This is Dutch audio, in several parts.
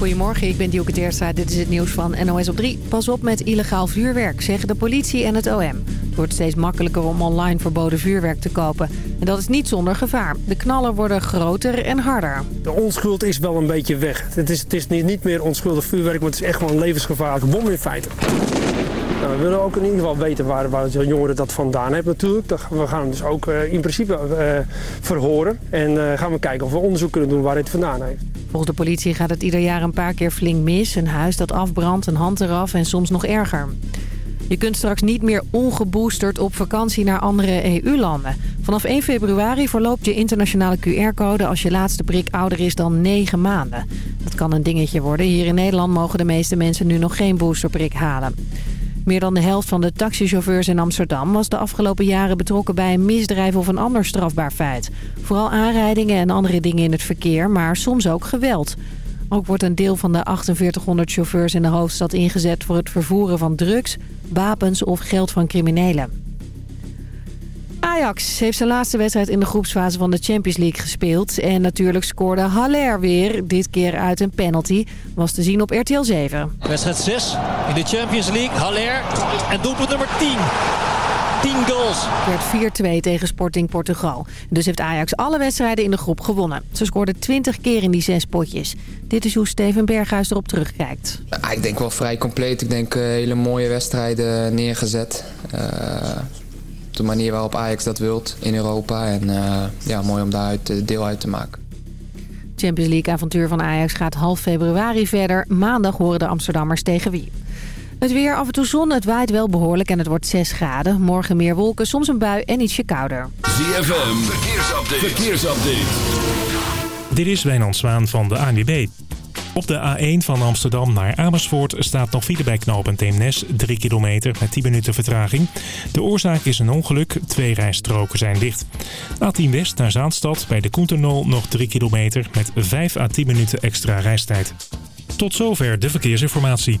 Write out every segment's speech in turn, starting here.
Goedemorgen, ik ben Dielke Teerstra. Dit is het nieuws van NOS op 3. Pas op met illegaal vuurwerk, zeggen de politie en het OM. Het wordt steeds makkelijker om online verboden vuurwerk te kopen. En dat is niet zonder gevaar. De knallen worden groter en harder. De onschuld is wel een beetje weg. Het is, het is niet, meer onschuldig vuurwerk, maar het is echt gewoon levensgevaarlijk bom in feite. We willen ook in ieder geval weten waar, waar de jongeren dat vandaan hebben natuurlijk. We gaan dus ook uh, in principe uh, verhoren. En uh, gaan we kijken of we onderzoek kunnen doen waar dit vandaan heeft. Volgens de politie gaat het ieder jaar een paar keer flink mis. Een huis dat afbrandt, een hand eraf en soms nog erger. Je kunt straks niet meer ongeboosterd op vakantie naar andere EU-landen. Vanaf 1 februari verloopt je internationale QR-code als je laatste prik ouder is dan 9 maanden. Dat kan een dingetje worden. Hier in Nederland mogen de meeste mensen nu nog geen boosterprik halen. Meer dan de helft van de taxichauffeurs in Amsterdam was de afgelopen jaren betrokken bij een misdrijf of een ander strafbaar feit. Vooral aanrijdingen en andere dingen in het verkeer, maar soms ook geweld. Ook wordt een deel van de 4800 chauffeurs in de hoofdstad ingezet voor het vervoeren van drugs, wapens of geld van criminelen. Ajax heeft zijn laatste wedstrijd in de groepsfase van de Champions League gespeeld. En natuurlijk scoorde Haller weer, dit keer uit een penalty. Was te zien op RTL 7. Wedstrijd 6 in de Champions League. Haller en doelpunt nummer 10. 10 goals. Het werd 4-2 tegen Sporting Portugal. Dus heeft Ajax alle wedstrijden in de groep gewonnen. Ze scoorden 20 keer in die zes potjes. Dit is hoe Steven Berghuis erop terugkijkt. Ja, ik denk wel vrij compleet. Ik denk uh, hele mooie wedstrijden neergezet. Uh, de manier waarop Ajax dat wilt in Europa. En uh, ja, mooi om daar deel uit te maken. Champions League avontuur van Ajax gaat half februari verder. Maandag horen de Amsterdammers tegen wie. Het weer, af en toe zon, het waait wel behoorlijk en het wordt 6 graden. Morgen meer wolken, soms een bui en ietsje kouder. ZFM, verkeersupdate. verkeersupdate. Dit is Wijnand Zwaan van de ANWB. Op de A1 van Amsterdam naar Amersfoort staat nog file bij knooppunt Eemnes. 3 kilometer met 10 minuten vertraging. De oorzaak is een ongeluk. Twee rijstroken zijn dicht. A10 West naar Zaanstad bij de Koenternol nog 3 kilometer met 5 à 10 minuten extra reistijd. Tot zover de verkeersinformatie.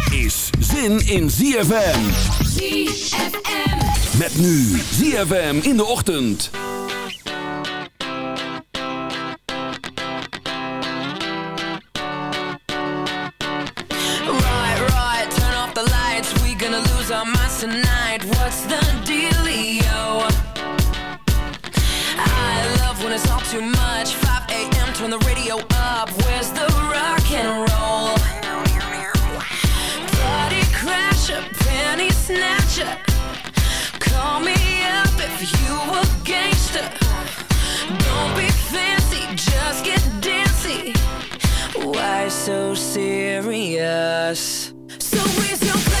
zin in ZFM. ZFM. Met nu ZFM in de ochtend. Right, right, turn off the lights. We gonna lose our minds tonight. What's the dealio? I love when it's all too much. 5 a.m. Turn the radio up. Where's the rock and roll? You a gangster. Don't be fancy, just get dancy. Why so serious? So raise your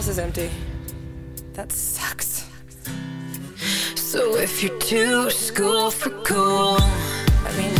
house is empty. That sucks. So if you're too school for cool, I mean.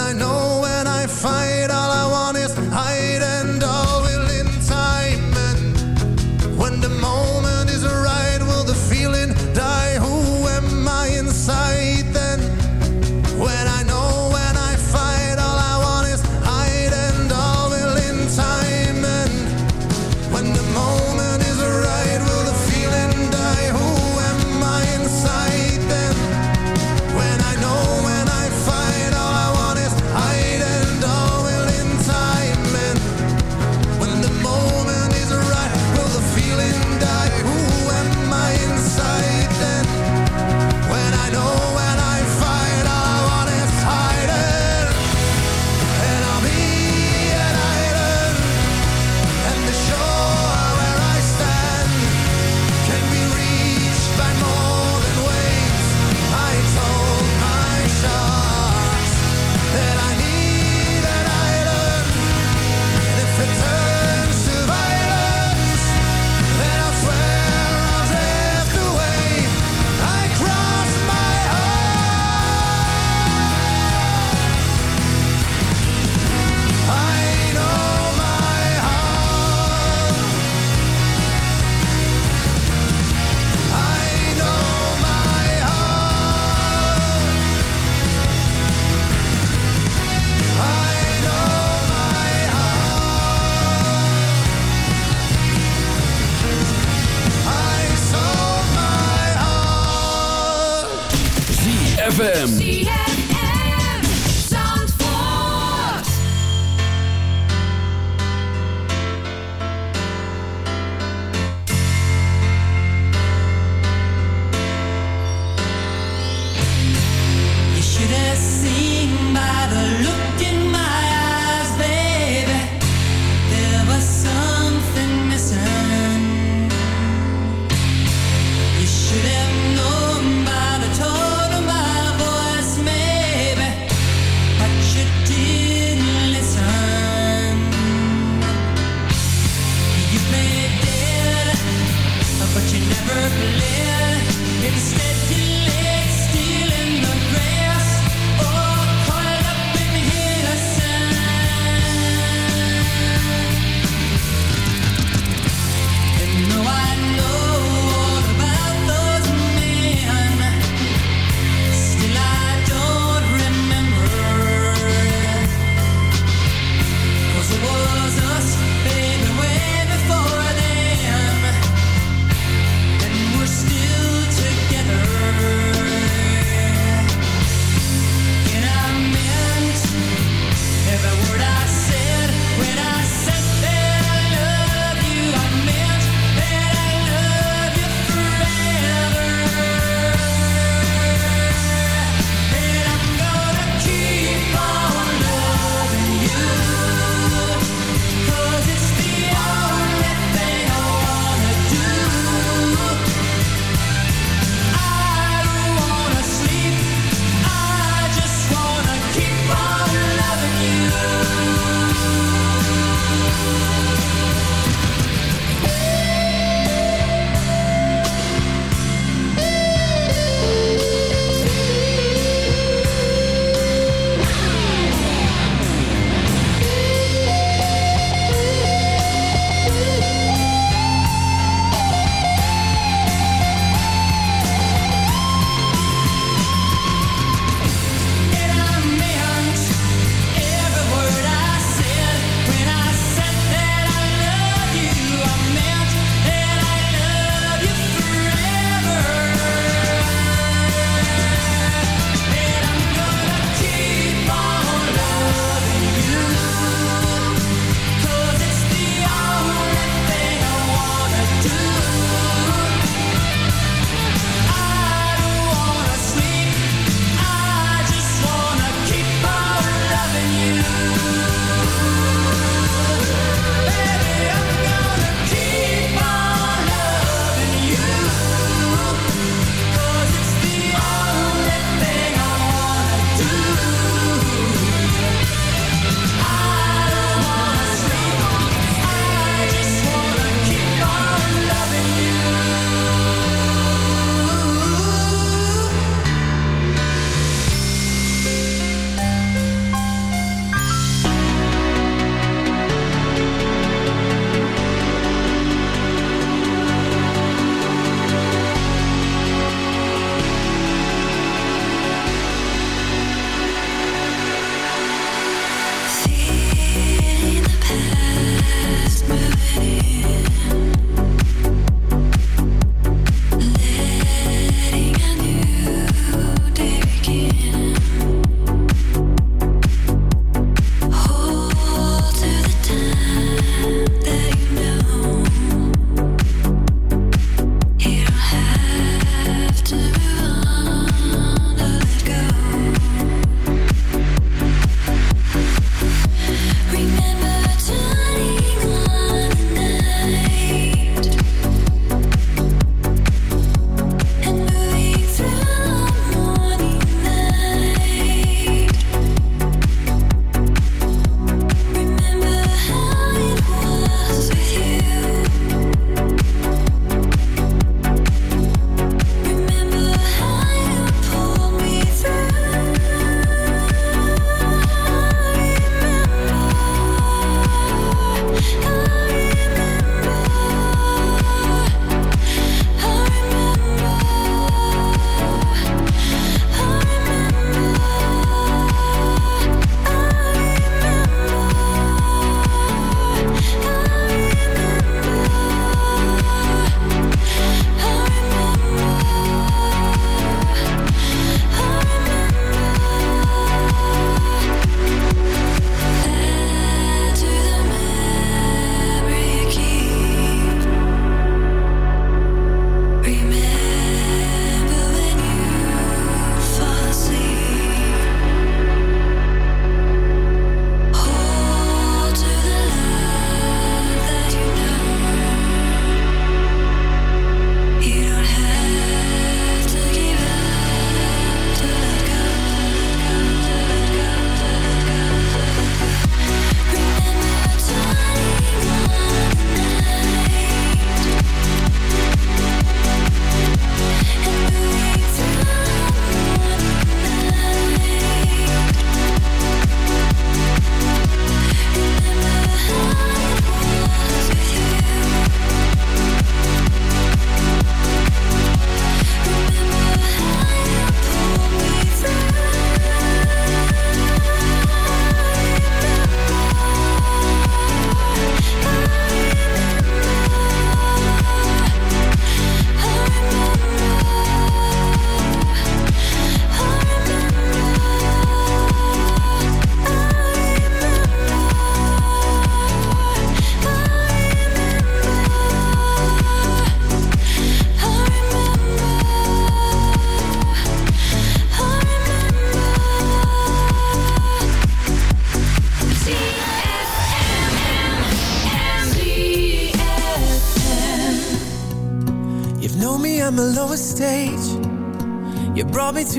I know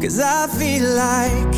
Cause I feel like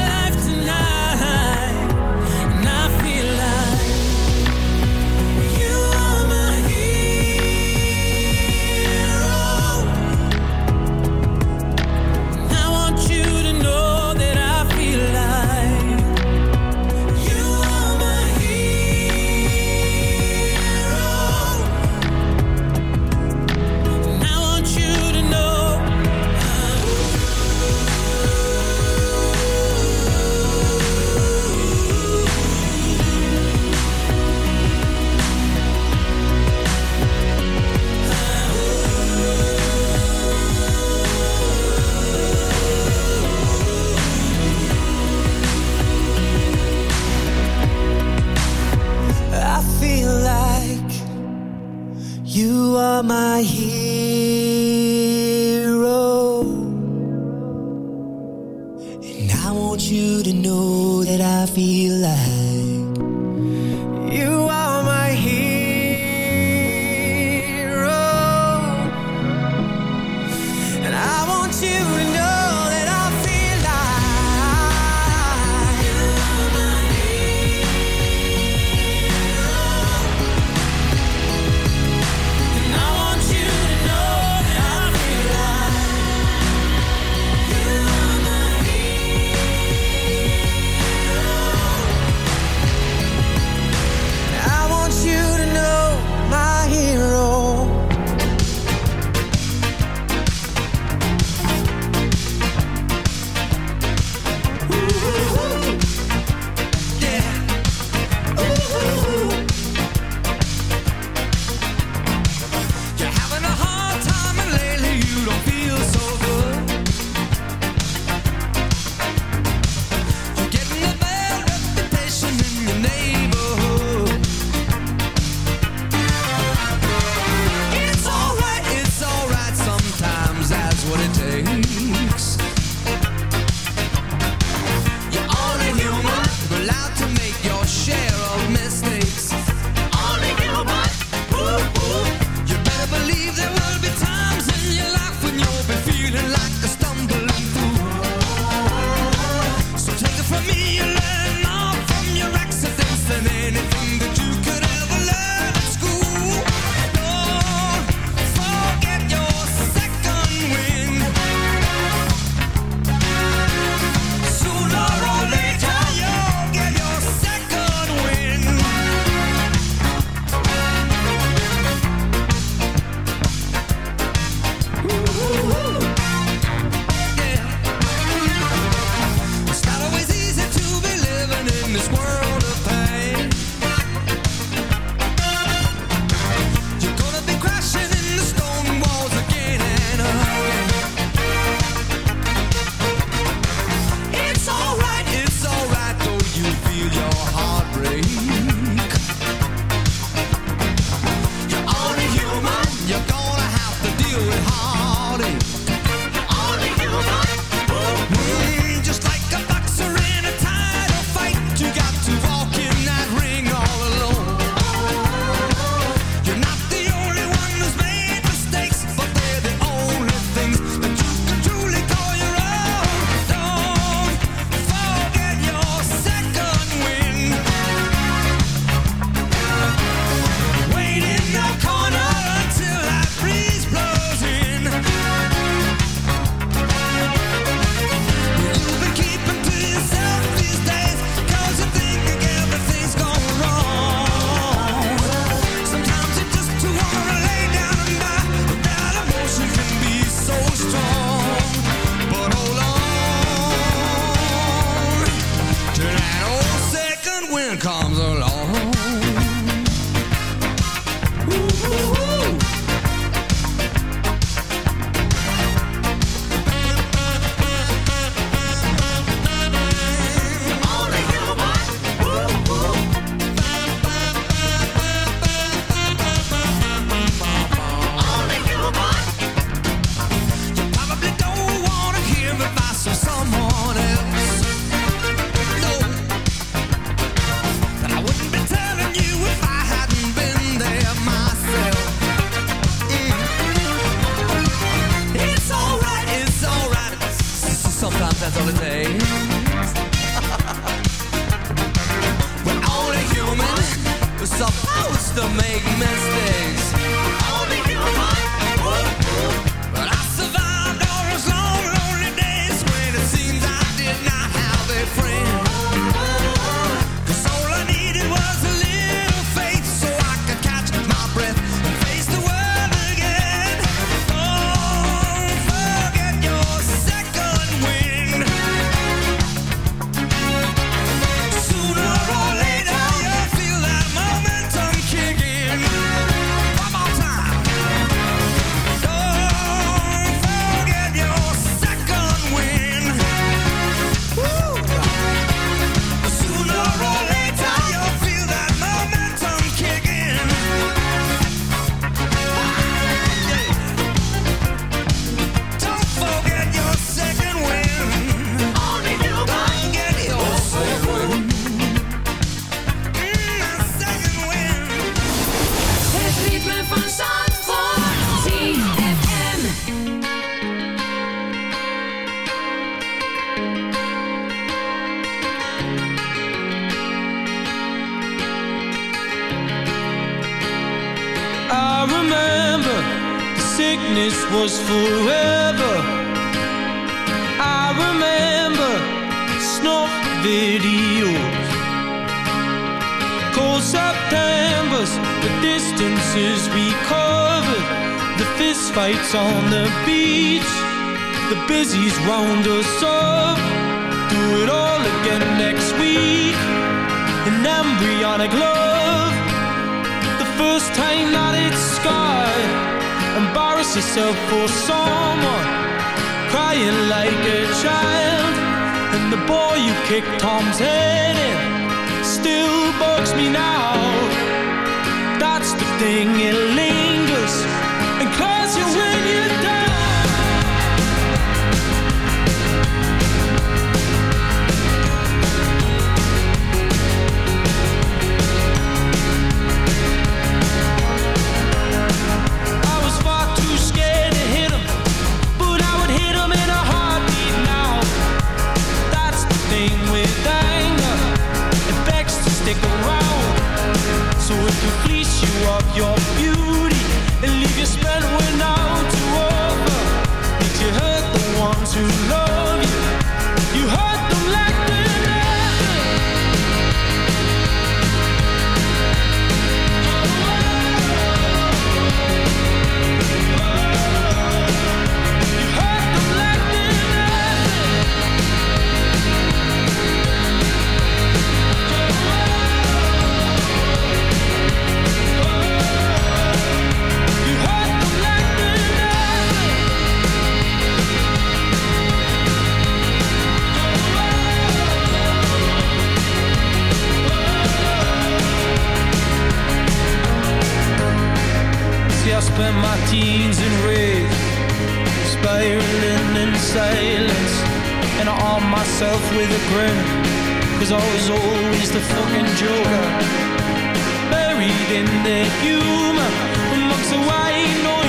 kicked Tom's head in. Still bugs me now. That's the thing Cause I was always the fucking joker. Buried in the humor Amongst the white noise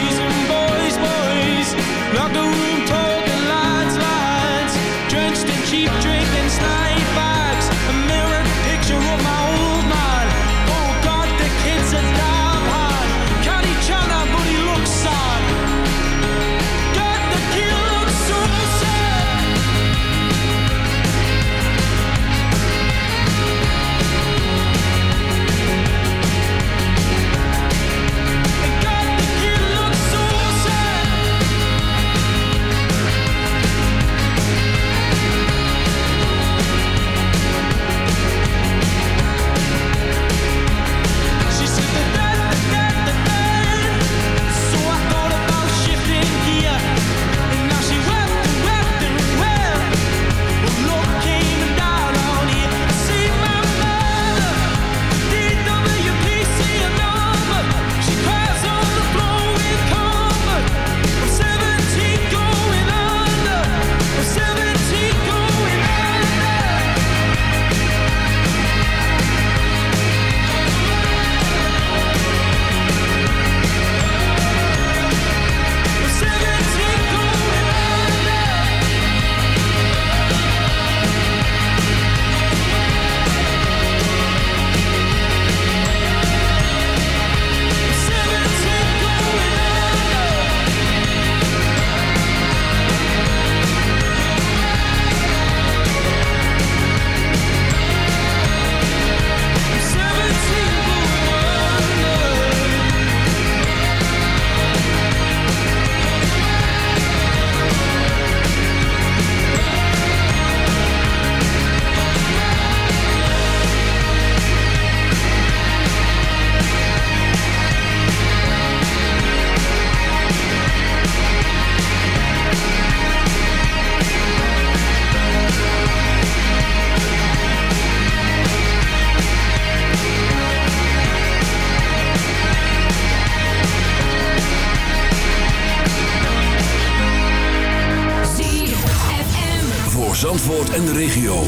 en de regio.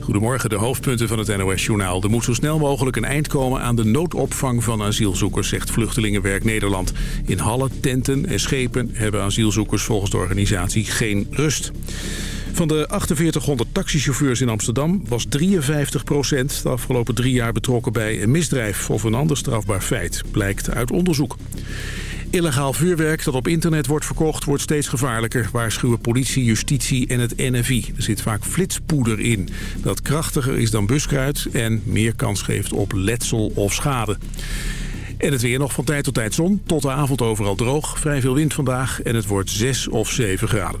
Goedemorgen, de hoofdpunten van het NOS-journaal. Er moet zo snel mogelijk een eind komen aan de noodopvang van asielzoekers, zegt Vluchtelingenwerk Nederland. In hallen, tenten en schepen hebben asielzoekers volgens de organisatie geen rust. Van de 4800 taxichauffeurs in Amsterdam was 53% de afgelopen drie jaar betrokken bij een misdrijf of een ander strafbaar feit, blijkt uit onderzoek. Illegaal vuurwerk dat op internet wordt verkocht wordt steeds gevaarlijker, waarschuwen politie, justitie en het NFI. Er zit vaak flitspoeder in, dat krachtiger is dan buskruid en meer kans geeft op letsel of schade. En het weer nog van tijd tot tijd zon, tot de avond overal droog. Vrij veel wind vandaag en het wordt 6 of 7 graden.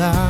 now.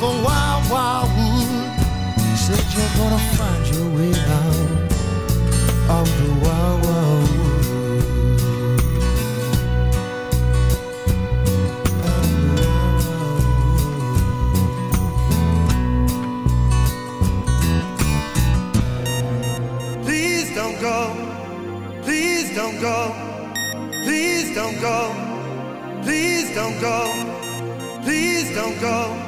the wild, wild wood. Said you're gonna find your way out of the wild, wild wood. Please don't go. Please don't go. Please don't go. Please don't go. Please don't go.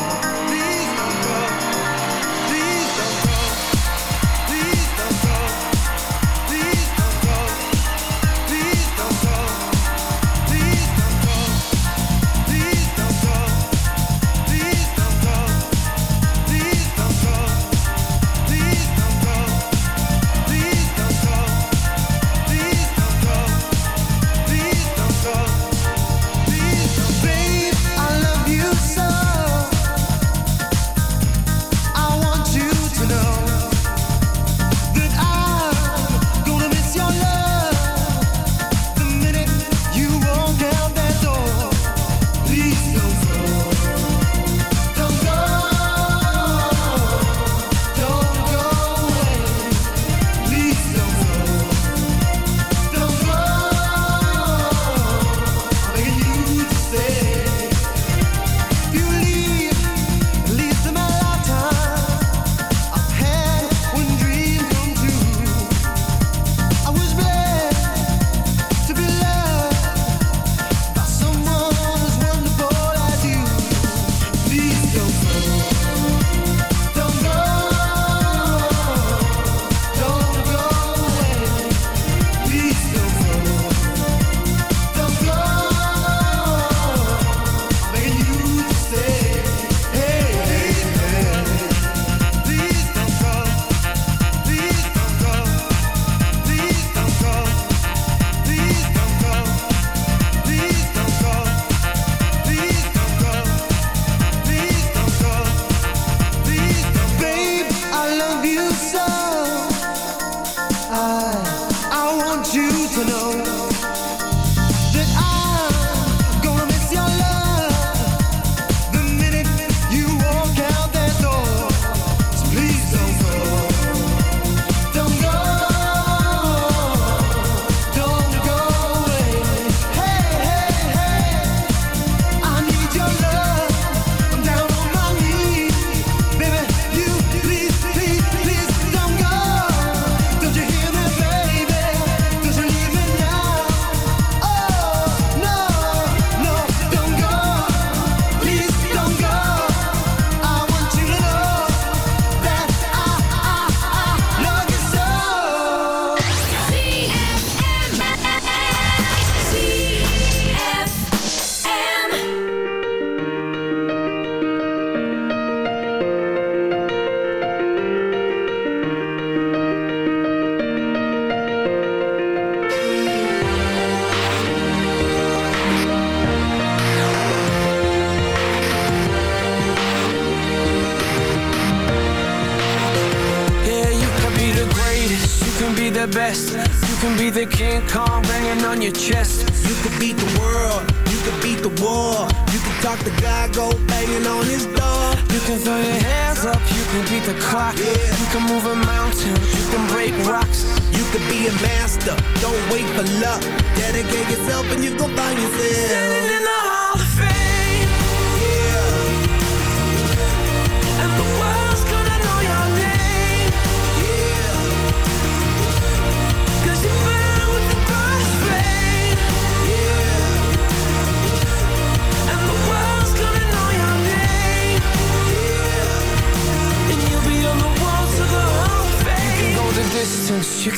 so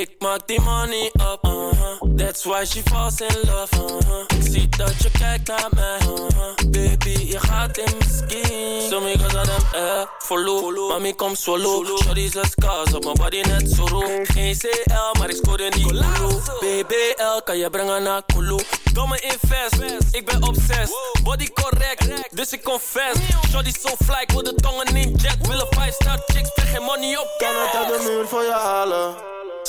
Ik maak die money up, uh-huh. That's why she falls in love, uh-huh. Ik zie dat je kijkt naar mij, uh-huh. Baby, je gaat in mijn skin. So me cause of them, eh, follow Mami, kom swallow. Shorty's a scars op mijn body net zo roep Geen CL, maar ik scoorde niet Kulu BBL, kan je brengen naar Kulu. Domme invest, ik ben obsessed. Body correct, dus ik confess. Shorty so fly, ik wil de tongen in jet. Willen 5 star chicks, spreek geen money op Kan het uit de muur voor je halen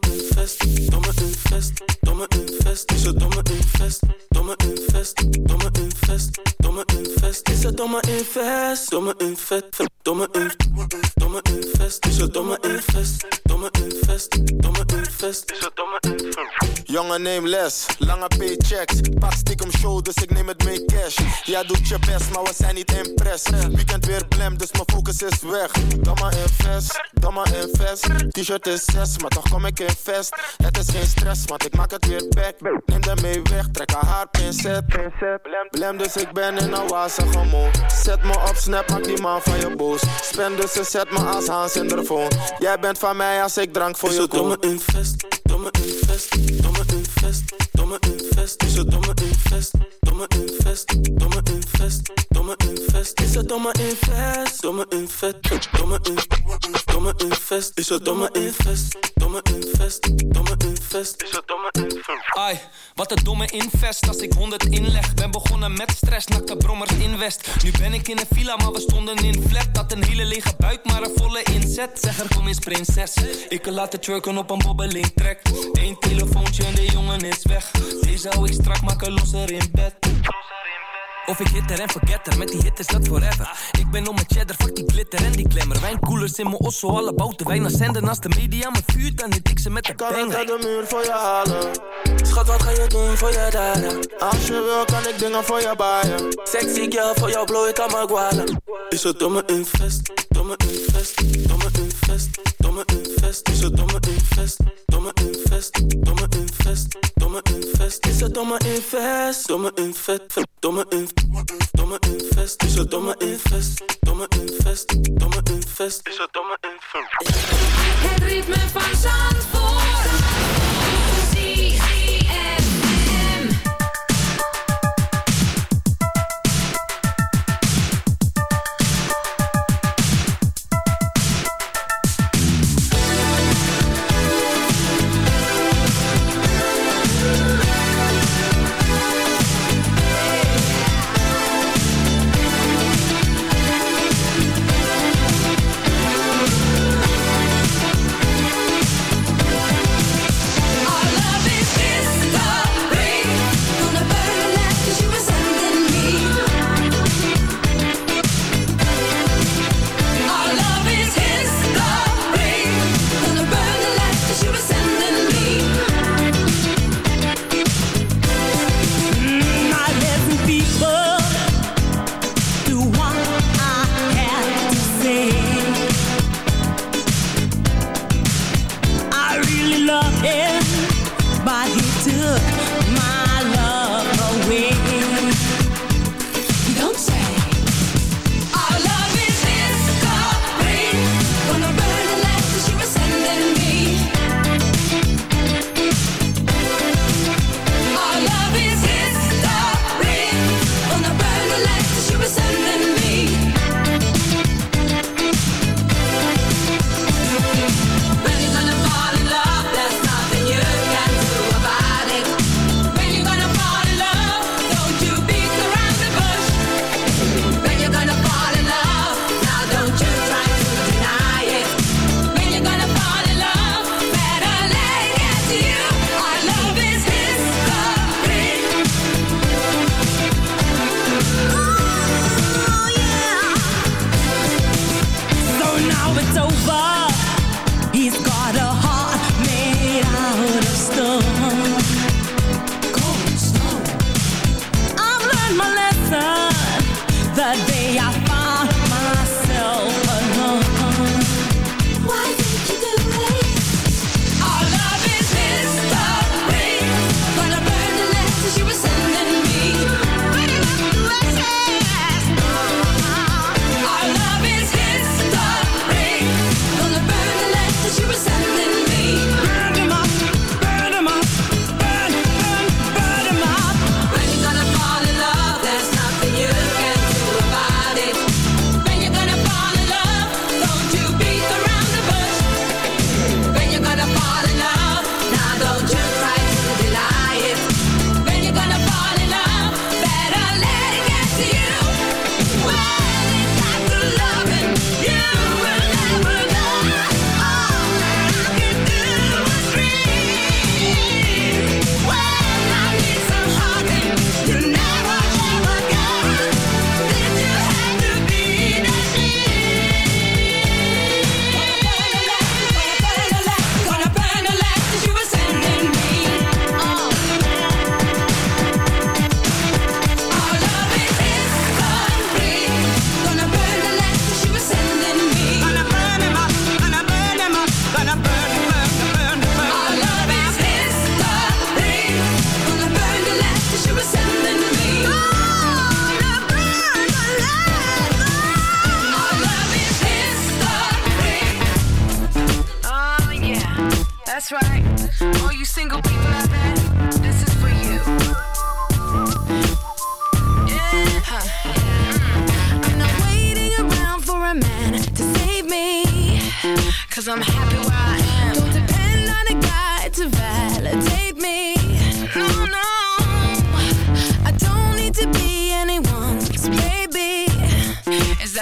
domme invest, domme invest, domme invest. Is het domme invest, domme invest, domme invest, domme invest. Is het domme invest, domme invest, domme invest, domme invest. Is het domme invest, domme invest, domme invest. Is het domme invest. Jongen, neem les, lange paychecks. Pak stiekem show, dus ik neem het mee cash. Jij doet je best, maar we zijn niet impressed. Weekend weer dus mijn focus is weg. Domme invest, domme invest. T-shirt is 6, maar toch kom ik in vest. Het is geen stress, want ik maak het weer back. Neem de mee weg, trek haar haar pincet. Blem, dus ik ben in een wazige mood. Zet me op snap, maak die man van je boos. Spend dus ze zet me als Hans in de phone. Jij bent van mij als ik drank voor je koop. Domme invest, domme invest, domme invest, domme invest. Is het domme invest, domme invest, domme invest, domme invest. Is het domme invest, domme invest, domme invest, domme invest. Is het domme invest, domme invest, domme invest. Is het domme invest. Ai, wat een domme invest als ik 100 inleg. Ben begonnen met stress, nakte brommers invest. Nu ben ik in een villa, maar we stonden in flat. Dat een hele lege buik, maar een volle inzet. Zeg er kom eens prinses. Ik kan laten twerken op een bobbeling trek. Eén telefoontje en de jongen is weg. Deze hou ik strak, maak er losser in bed. Of ik hitter en forgetter, met die hit is dat forever. Ik ben om mijn cheddar, fuck die glitter en die glamour. Wijnkoelers in mijn osso, alle bouten wijn als zenden. Als de media me vuurt, dan hit ik ze met de Kan het banger. uit de muur voor je halen? Schat, wat ga je doen voor je daden? Als je wil, kan ik dingen voor je baaien. Sexy girl, voor jou blow ik aan mijn. Is het domme invest, domme invest, domme invest, domme invest. Is het domme invest, domme invest, domme invest, domme invest. Is het domme invest, domme invest, domme invest, domme invest. Is het domme invest, domme invest, domme invest. Is het domme invest. Het ritme van Zandvoort.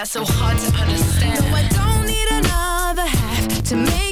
that's so hard to understand. No, I don't need another half to make